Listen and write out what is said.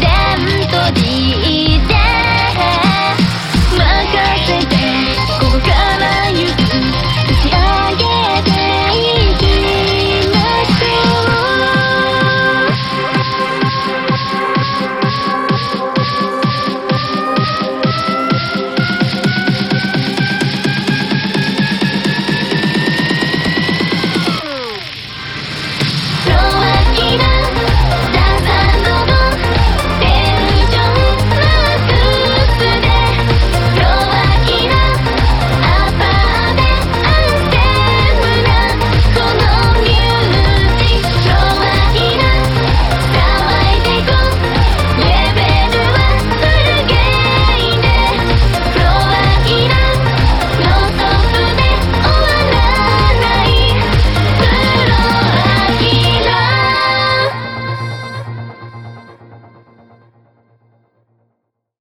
然と人